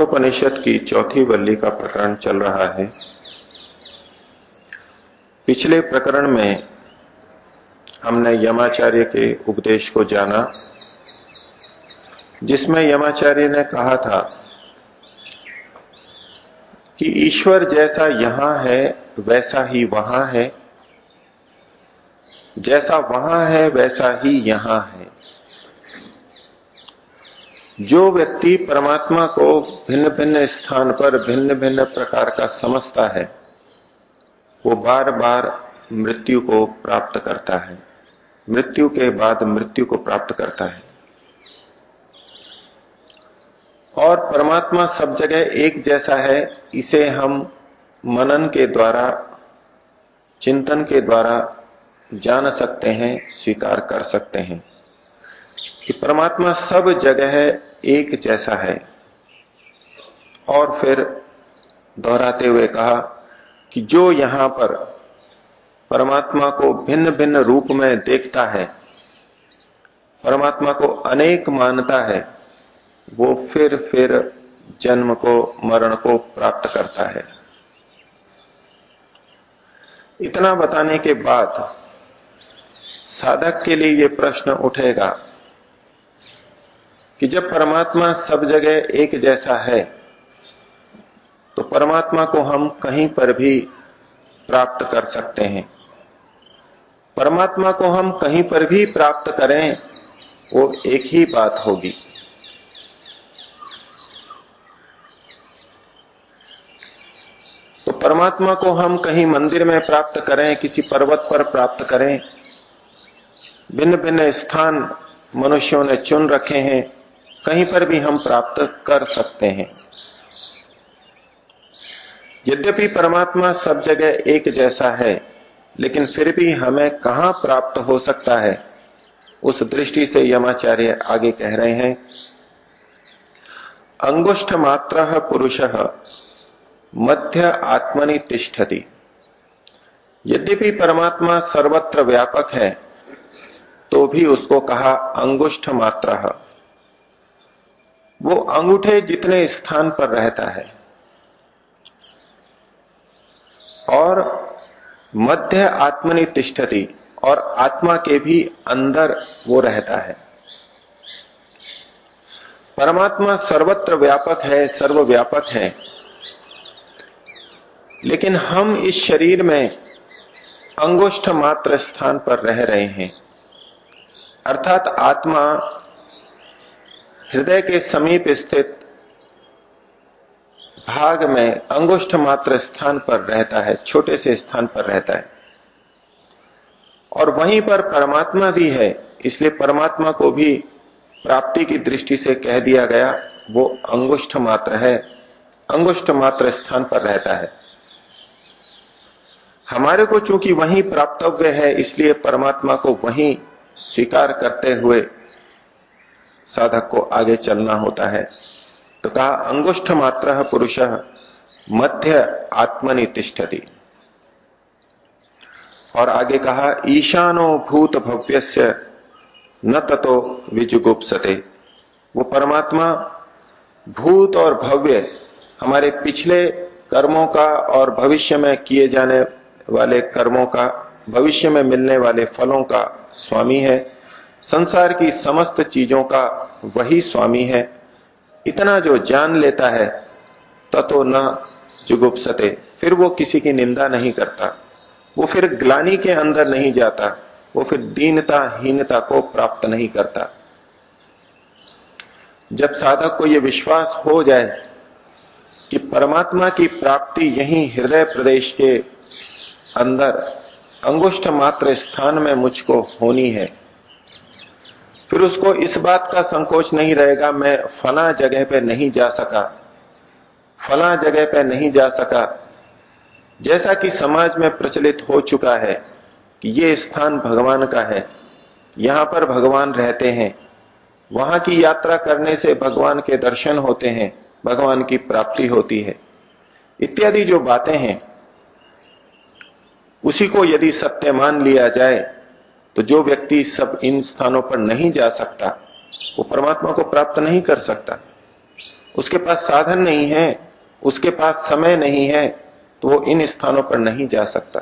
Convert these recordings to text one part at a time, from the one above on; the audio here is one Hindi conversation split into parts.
कठोपनिषद की चौथी वल्ली का प्रकरण चल रहा है। पिछले प्रकरण में हमने यमाचार्य के उपदेश को जाना, जिसमें यमाचार्य ने कहा था कि ईश्वर जैसा यहाँ है, वैसा ही वहाँ है, जैसा वहाँ है, वैसा ही यहाँ है। जो व्यक्ति परमात्मा को भिन्न भिन्न स्थान पर भिन्न भिन्न प्रकार का समझता है, वो बार बार मृत्यु को प्राप्त करता है। मृत्यु के बाद मृत्यु को प्राप्त करता है। और परमात्मा सब जगह एक जैसा है, इसे हम मनन के द्वारा, चिंतन के द्वारा जान सकते हैं, स्वीकार कर सकते हैं। कि परमात्मा सब जगह एक जैसा है। और फिर दोहराते हुए कहा कि जो यहाँ पर परमात्मा को भिन्न भिन्न रूप में देखता है, परमात्मा को अनेक मानता है, वो फिर फिर जन्म को, मरण को प्राप्त करता है। इतना बताने के बाद साधक के लिए ये प्रश्न उठेगा कि जब परमात्मा सब जगह एक जैसा है तो परमात्मा को हम कहीं पर भी प्राप्त कर सकते हैं। परमात्मा को हम कहीं पर भी प्राप्त करें, वो एक ही बात होगी। तो परमात्मा को हम कहीं मंदिर में प्राप्त करें, किसी पर्वत पर प्राप्त करें भिन्न भिन्न स्थान मनुष्यों ने चुन रखे हैं कहीं पर भी हम प्राप्त कर सकते हैं। यद्यपि परमात्मा सब जगह एक जैसा है, लेकिन फिर भी हमें कहाँ प्राप्त हो सकता है, उस दृष्टि से यमाचार्य आगे कह रहे हैं, अंगुष्ठ मात्र पुरुष, मध्य आत्मनि तिष्ठति। यद्यपि परमात्मा सर्वत्र व्यापक है तो भी उसको कहा अंगुष्ठ मात्र। वो अंगूठे जितने स्थान पर रहता है। और मध्य आत्मनि तिष्ठति, और आत्मा के भी अंदर वो रहता है। परमात्मा सर्वत्र व्यापक है, सर्वव्यापक है। लेकिन हम इस शरीर में अंगुष्ठ मात्र स्थान पर रह रहे हैं। अर्थात आत्मा हृदय के समीप स्थित भाग में अंगुष्ठ मात्र स्थान पर रहता है, छोटे से स्थान पर रहता है। और वहीं पर परमात्मा भी है, इसलिए परमात्मा को भी प्राप्ति की दृष्टि से कह दिया गया, वो अंगुष्ठ मात्र है, अंगुष्ठ मात्र स्थान पर रहता है। हमारे को चूँकि वहीं प्राप्तव्य है, इसलिए परमात्मा को वहीं स्वीकार करते हुए साधक को आगे चलना होता है। तो कहा अंगुष्ठ मात्र पुरुष मध्य आत्मनि तिष्ठति। और आगे कहा, ईशानो भूत भव्य न ततो विजुगुप्सते। वो परमात्मा भूत और भव्य हमारे पिछले कर्मों का और भविष्य में किए जाने वाले कर्मों का, भविष्य में मिलने वाले फलों का स्वामी है। संसार की समस्त चीज़ों का वही स्वामी है। इतना जो जान लेता है, ततो न जुगुप्सते। फिर वो किसी की निंदा नहीं करता। वो फिर ग्लानी के अंदर नहीं जाता। वो फिर दीनता हीनता को प्राप्त नहीं करता। जब साधक को यह विश्वास हो जाए कि परमात्मा की प्राप्ति यही हृदय प्रदेश के अंदर अंगुष्ठ मात्र स्थान में मुझको होनी है फिर उसको इस बात का संकोच नहीं रहेगा, मैं फला जगह पे नहीं जा सका। फला जगह पे नहीं जा सका। जैसा कि समाज में प्रचलित हो चुका है कि ये स्थान भगवान का है। यहाँ पर भगवान रहते हैं। वहाँ की यात्रा करने से भगवान के दर्शन होते हैं, भगवान की प्राप्ति होती है। इत्यादि जो बातें हैं, उसी को यदि सत्य मान लिया जाए तो जो व्यक्ति सब इन स्थानों पर नहीं जा सकता, वो परमात्मा को प्राप्त नहीं कर सकता। उसके पास साधन नहीं है, उसके पास समय नहीं है तो वो इन स्थानों पर नहीं जा सकता।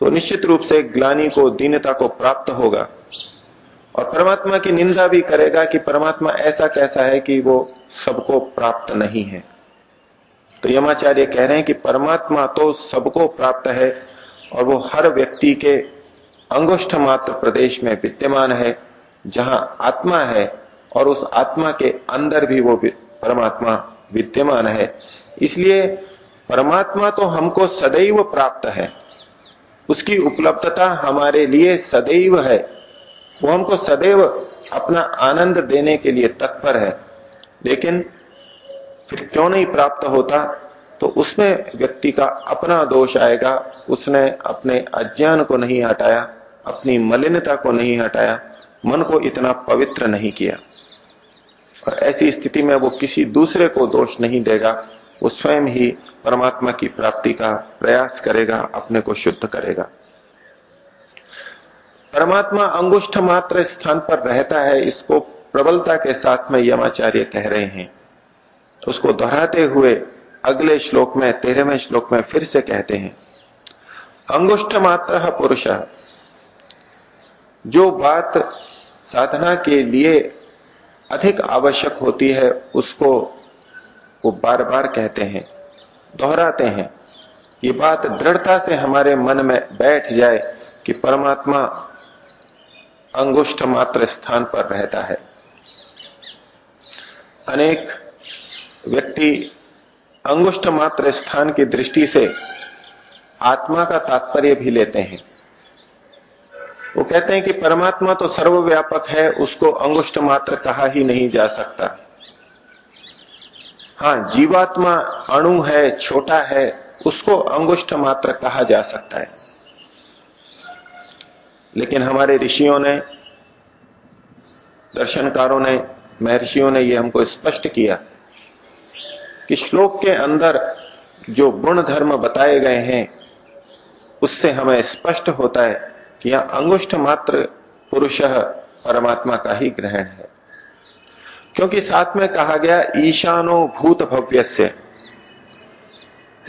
तो निश्चित रूप से ग्लानी को, दीनता को प्राप्त होगा। और परमात्मा की निंदा भी करेगा कि परमात्मा ऐसा कैसा है कि वो सबको प्राप्त नहीं है। तो यमाचार्य कह रहे हैं कि परमात्मा तो सबको प्राप्त है और वो हर व्यक्ति के अंगुष्ठ मात्र प्रदेश में विद्यमान है, जहाँ आत्मा है, और उस आत्मा के अंदर भी वो परमात्मा विद्यमान है। इसलिए परमात्मा तो हमको सदैव प्राप्त है। उसकी उपलब्धता हमारे लिए सदैव है। वो हमको सदैव अपना आनंद देने के लिए तत्पर है। लेकिन फिर क्यों नहीं प्राप्त होता? तो उसमें व्यक्ति का अपना दोष आएगा। उसने अपने अज्ञान को नहीं हटाया, अपनी मलिनता को नहीं हटाया, मन को इतना पवित्र नहीं किया। और ऐसी स्थिति में वो किसी दूसरे को दोष नहीं देगा। वो स्वयं ही परमात्मा की प्राप्ति का प्रयास करेगा, अपने को शुद्ध करेगा। परमात्मा अंगुष्ठ मात्र स्थान पर रहता है, इसको प्रबलता के साथ में यमाचार्य कह रहे हैं। उसको दोहराते हुए अगले श्लोक में, तेरहवें श्लोक में फिर से कहते हैं, अंगुष्ठ मात्र पुरुष, जो बात साधना के लिए अधिक आवश्यक होती है, उसको वो बार बार कहते हैं, दोहराते हैं। ये बात दृढ़ता से हमारे मन में बैठ जाए कि परमात्मा अंगुष्ठ मात्र स्थान पर रहता है। अनेक व्यक्ति अंगुष्ठ मात्र स्थान की दृष्टि से आत्मा का तात्पर्य भी लेते हैं। वो कहते हैं कि परमात्मा तो सर्वव्यापक है, उसको अंगुष्ठ मात्र कहा ही नहीं जा सकता। हाँ, जीवात्मा अणु है, छोटा है, उसको अंगुष्ठ मात्र कहा जा सकता है। लेकिन हमारे ऋषियों ने, दर्शनकारों ने, महर्षियों ने यह हमको स्पष्ट किया कि श्लोक के अंदर जो गुण धर्म बताए गए हैं, उससे हमें स्पष्ट होता है कि यह अंगुष्ठ मात्र पुरुष परमात्मा का ही ग्रहण है। क्योंकि साथ में कहा गया ईशानो भूत भव्य से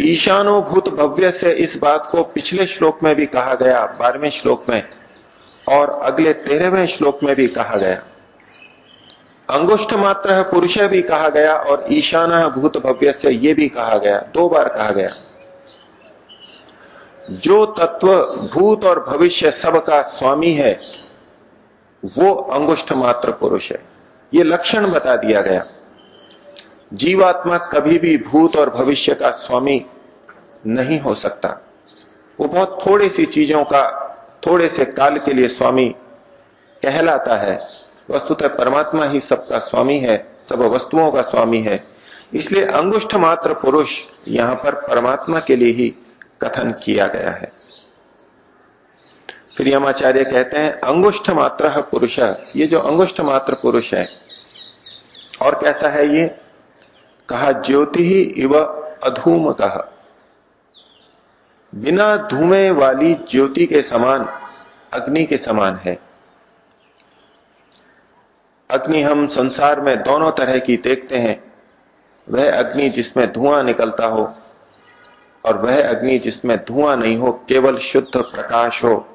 ईशानो भूत भव्य से इस बात को पिछले श्लोक में भी कहा गया, बारहवें श्लोक में, और अगले तेरहवें श्लोक में भी कहा गया। अंगुष्ठ मात्र है, पुरुष भी कहा गया और ईशान भूत भव्य से ये भी कहा गया, दो बार कहा गया। जो तत्व भूत और भविष्य सबका स्वामी है, वो अंगुष्ठ मात्र पुरुष है। ये लक्षण बता दिया गया। जीवात्मा कभी भी भूत और भविष्य का स्वामी नहीं हो सकता। वो बहुत थोड़ी सी चीज़ों का, थोड़े से काल के लिए स्वामी कहलाता है। वस्तुतः परमात्मा ही सबका स्वामी है, सब वस्तुओं का स्वामी है। इसलिए अंगुष्ठ मात्र पुरुष यहाँ पर परमात्मा के लिए ही कथन किया गया है। फिर यमाचार्य कहते हैं, अंगुष्ठ मात्र पुरुष, ये जो अंगुष्ठ मात्र पुरुष है, और कैसा है ये? कहा, ज्योति ही इव अधूम कहा बिना धूमे वाली ज्योति के समान, अग्नि के समान है। अग्नि हम संसार में दोनों तरह की देखते हैं। वह अग्नि जिसमें धुआँ निकलता हो और वह अग्नि जिसमें धुआँ नहीं हो, केवल शुद्ध प्रकाश हो,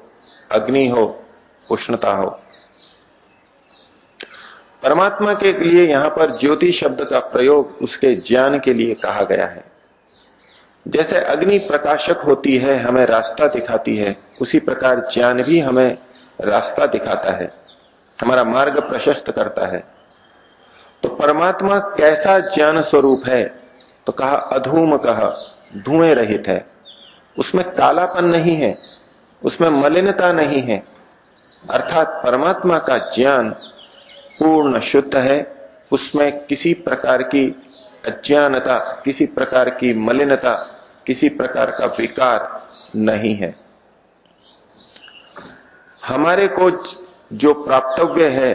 अग्नि हो, उष्णता हो। परमात्मा के लिए यहाँ पर ज्योति शब्द का प्रयोग उसके ज्ञान के लिए कहा गया है। जैसे अग्नि प्रकाशक होती है, हमें रास्ता दिखाती है, उसी प्रकार ज्ञान भी हमें रास्ता दिखाता है। हमारा मार्ग प्रशस्त करता है। तो परमात्मा कैसा ज्ञान स्वरूप है? तो कहा अधूम कहा धुएँ रहित है। उसमें कालापन नहीं है, उसमें मलिनता नहीं है। अर्थात परमात्मा का ज्ञान पूर्ण शुद्ध है, उसमें किसी प्रकार की अज्ञानता, किसी प्रकार की मलिनता, किसी प्रकार का विकार नहीं है। हमारे को जो प्राप्तव्य है,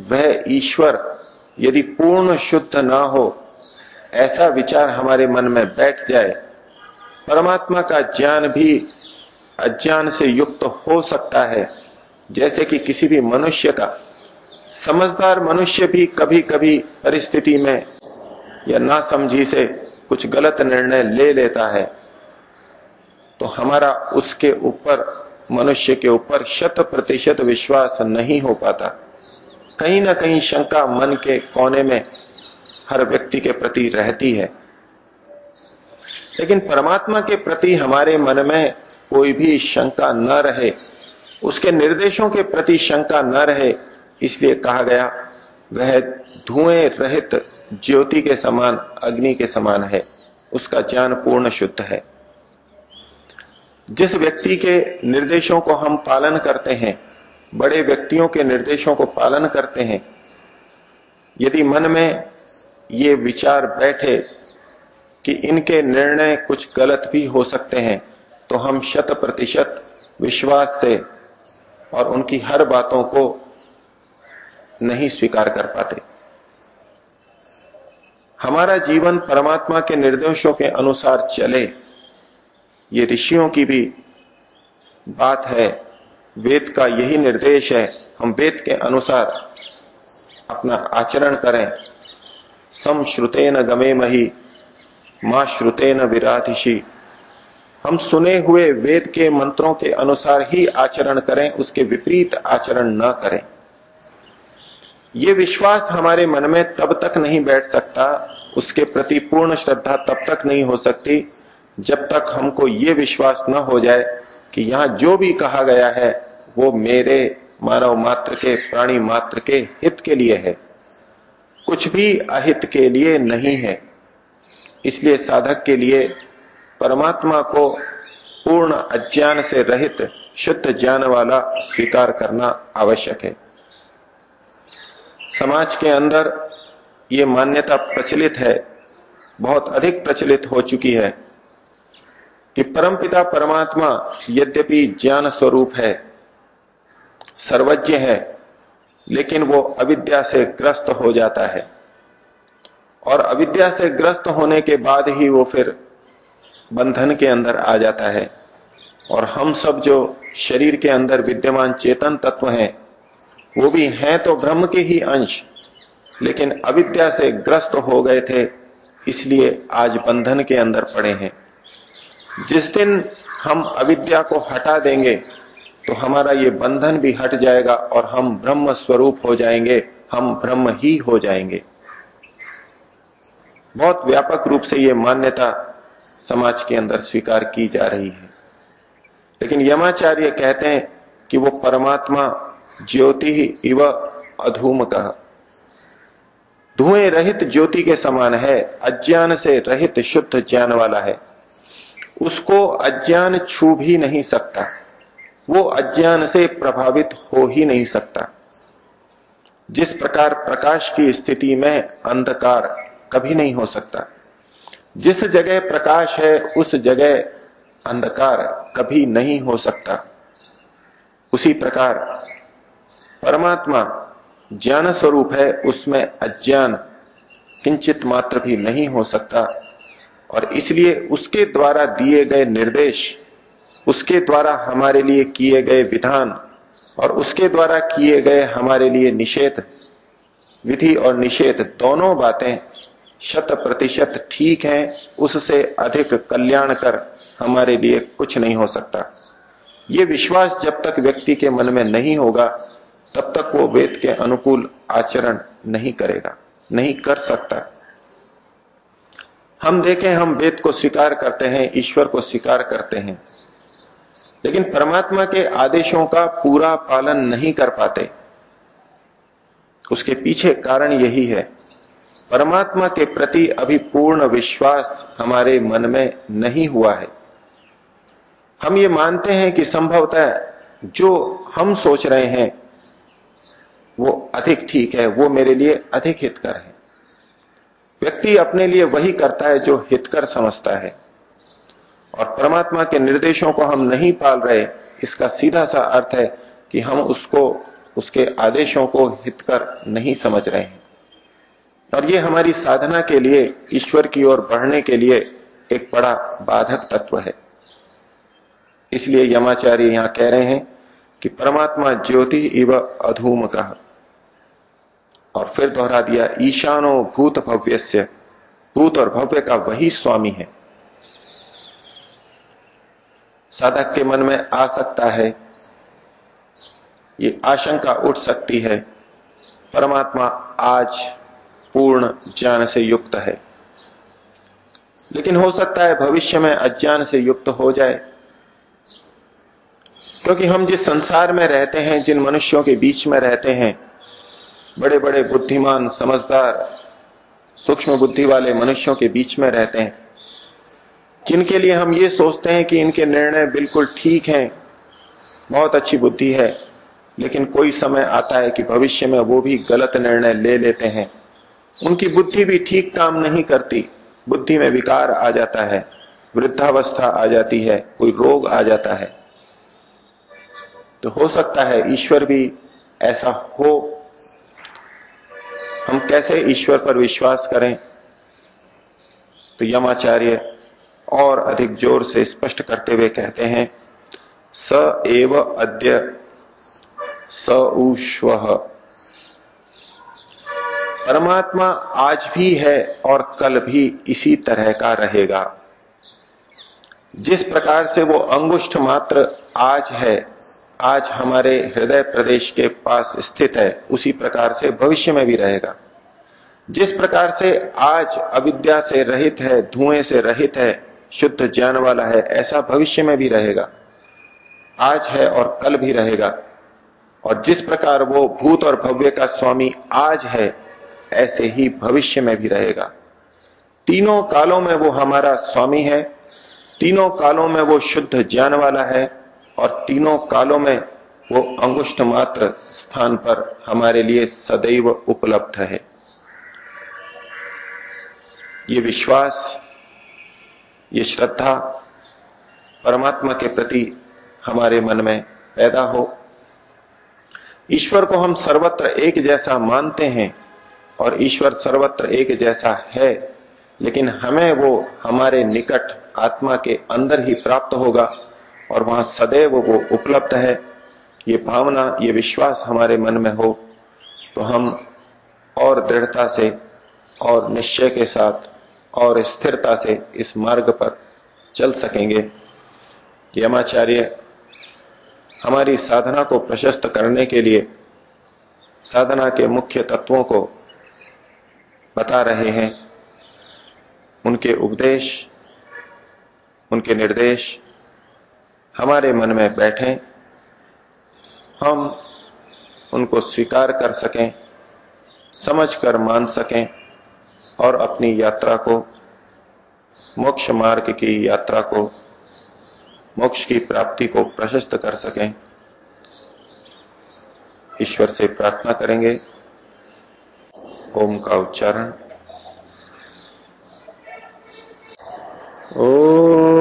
वह ईश्वर, यदि पूर्ण शुद्ध ना हो, ऐसा विचार हमारे मन में बैठ जाए, परमात्मा का ज्ञान भी अज्ञान से युक्त हो सकता है, जैसे कि किसी भी मनुष्य का। समझदार मनुष्य भी कभी कभी परिस्थिति में या ना समझी से कुछ गलत निर्णय ले लेता है तो हमारा उसके ऊपर मनुष्य के ऊपर शत प्रतिशत विश्वास नहीं हो पाता। कहीं ना कहीं शंका मन के कोने में हर व्यक्ति के प्रति रहती है। लेकिन परमात्मा के प्रति हमारे मन में कोई भी शंका न रहे, उसके निर्देशों के प्रति शंका न रहे, इसलिए कहा गया, वह धुएँ रहित ज्योति के समान, अग्नि के समान है। उसका ज्ञान पूर्ण शुद्ध है। जिस व्यक्ति के निर्देशों को हम पालन करते हैं, बड़े व्यक्तियों के निर्देशों को पालन करते हैं, यदि मन में ये विचार बैठे कि इनके निर्णय कुछ गलत भी हो सकते हैं तो हम शत प्रतिशत विश्वास से और उनकी हर बातों को नहीं स्वीकार कर पाते। हमारा जीवन परमात्मा के निर्देशों के अनुसार चले। ये ऋषियों की भी बात है। वेद का यही निर्देश है। हम वेद के अनुसार अपना आचरण करें। सम न गमे मही, माँ न विराधिशी हम सुने हुए वेद के मंत्रों के अनुसार ही आचरण करें, उसके विपरीत आचरण न करें। ये विश्वास हमारे मन में तब तक नहीं बैठ सकता, उसके प्रति पूर्ण श्रद्धा तब तक नहीं हो सकती जब तक हमको ये विश्वास न हो जाए कि यहाँ जो भी कहा गया है, वो मेरे मानव मात्र के, प्राणी मात्र के हित के लिए है। कुछ भी अहित के लिए नहीं है। इसलिए साधक के लिए परमात्मा को पूर्ण अज्ञान से रहित, शुद्ध ज्ञान वाला स्वीकार करना आवश्यक है। समाज के अंदर ये मान्यता प्रचलित है, बहुत अधिक प्रचलित हो चुकी है। कि परमपिता परमात्मा यद्यपि ज्ञान स्वरूप है, सर्वज्ञ है, लेकिन वो अविद्या से ग्रस्त हो जाता है। और अविद्या से ग्रस्त होने के बाद ही वो फिर बंधन के अंदर आ जाता है। और हम सब जो शरीर के अंदर विद्यमान चेतन तत्व हैं, वो भी हैं तो ब्रह्म के ही अंश, लेकिन अविद्या से ग्रस्त हो गए थे, इसलिए आज बंधन के अंदर पड़े हैं। जिस दिन हम अविद्या को हटा देंगे तो हमारा ये बंधन भी हट जाएगा और हम ब्रह्म स्वरूप हो जाएँगे, हम ब्रह्म ही हो जाएँगे। बहुत व्यापक रूप से ये मान्यता समाज के अंदर स्वीकार की जा रही है। लेकिन यमाचार्य कहते हैं कि वो परमात्मा ज्योति इव अधूम कहा धुएँ रहित ज्योति के समान है, अज्ञान से रहित शुद्ध ज्ञान वाला है। उसको अज्ञान छू भी नहीं सकता। वो अज्ञान से प्रभावित हो ही नहीं सकता। जिस प्रकार प्रकाश की स्थिति में अंधकार कभी नहीं हो सकता। जिस जगह प्रकाश है, उस जगह अंधकार कभी नहीं हो सकता। उसी प्रकार परमात्मा ज्ञान स्वरूप है, उसमें अज्ञान किंचित मात्र भी नहीं हो सकता। और इसलिए उसके द्वारा दिए गए निर्देश, उसके द्वारा हमारे लिए किए गए विधान और उसके द्वारा किए गए हमारे लिए निषेध, विधि और निषेध दोनों बातें शत प्रतिशत ठीक है, उससे अधिक कल्याण कर हमारे लिए कुछ नहीं हो सकता। ये विश्वास जब तक व्यक्ति के मन में नहीं होगा, तब तक वो वेद के अनुकूल आचरण नहीं करेगा, नहीं कर सकता। हम देखें, हम वेद को स्वीकार करते हैं, ईश्वर को स्वीकार करते हैं। लेकिन परमात्मा के आदेशों का पूरा पालन नहीं कर पाते। उसके पीछे कारण यही है। परमात्मा के प्रति अभी पूर्ण विश्वास हमारे मन में नहीं हुआ है। हम ये मानते हैं कि संभवतः जो हम सोच रहे हैं, वो अधिक ठीक है, वो मेरे लिए अधिक हितकर है। व्यक्ति अपने लिए वही करता है जो हितकर समझता है। और परमात्मा के निर्देशों को हम नहीं पाल रहे, इसका सीधा सा अर्थ है कि हम उसको, उसके आदेशों को हितकर नहीं समझ रहे हैं। और ये हमारी साधना के लिए, ईश्वर की ओर बढ़ने के लिए एक बड़ा बाधक तत्व है। इसलिए यमाचार्य यहाँ कह रहे हैं कि परमात्मा ज्योति इव अधूम का और फिर दोहरा दिया, ईशानो भूत भव्य भूत और भव्य का वही स्वामी है। साधक के मन में आ सकता है। ये आशंका उठ सकती है। परमात्मा आज पूर्ण ज्ञान से युक्त है। लेकिन हो सकता है भविष्य में अज्ञान से युक्त हो जाए। क्योंकि हम जिस संसार में रहते हैं, जिन मनुष्यों के बीच में रहते हैं बड़े बड़े बुद्धिमान समझदार, सूक्ष्म बुद्धि वाले मनुष्यों के बीच में रहते हैं। जिनके लिए हम ये सोचते हैं कि इनके निर्णय बिल्कुल ठीक हैं, बहुत अच्छी बुद्धि है, लेकिन कोई समय आता है कि भविष्य में वो भी गलत निर्णय ले लेते हैं। उनकी बुद्धि भी ठीक काम नहीं करती, बुद्धि में विकार आ जाता है, वृद्धावस्था आ जाती है, कोई रोग आ जाता है। तो हो सकता है ईश्वर भी ऐसा हो हम कैसे ईश्वर पर विश्वास करें? तो यमाचार्य और अधिक ज़ोर से स्पष्ट करते हुए कहते हैं, स एव अद्य स उश्व परमात्मा आज भी है और कल भी इसी तरह का रहेगा। जिस प्रकार से वो अंगुष्ठ मात्र आज है आज हमारे हृदय प्रदेश के पास स्थित है, उसी प्रकार से भविष्य में भी रहेगा। जिस प्रकार से आज अविद्या से रहित है, धुएँ से रहित है, शुद्ध ज्ञान वाला है, ऐसा भविष्य में भी रहेगा। आज है और कल भी रहेगा। और जिस प्रकार वो भूत और भव्य का स्वामी आज है, ऐसे ही भविष्य में भी रहेगा। तीनों कालों में वो हमारा स्वामी है, तीनों कालों में वो शुद्ध ज्ञान वाला है और तीनों कालों में वो अंगुष्ठ मात्र स्थान पर हमारे लिए सदैव उपलब्ध है। ये विश्वास, ये श्रद्धा परमात्मा के प्रति हमारे मन में पैदा हो। ईश्वर को हम सर्वत्र एक जैसा मानते हैं और ईश्वर सर्वत्र एक जैसा है, लेकिन हमें वो हमारे निकट आत्मा के अंदर ही प्राप्त होगा। और वहाँ सदैव वो उपलब्ध है। ये भावना, ये विश्वास हमारे मन में हो तो हम और दृढ़ता से और निश्चय के साथ और स्थिरता से इस मार्ग पर चल सकेंगे यमाचार्य हमारी साधना को प्रशस्त करने के लिए साधना के मुख्य तत्वों को बता रहे हैं। उनके उपदेश, उनके निर्देश हमारे मन में बैठे, हम उनको स्वीकार कर सकें, समझकर मान सकें और अपनी यात्रा को, मोक्ष मार्ग की यात्रा को, मोक्ष की प्राप्ति को प्रशस्त कर सकें। ईश्वर से प्रार्थना करेंगे। ओम का उच्चारण। ओ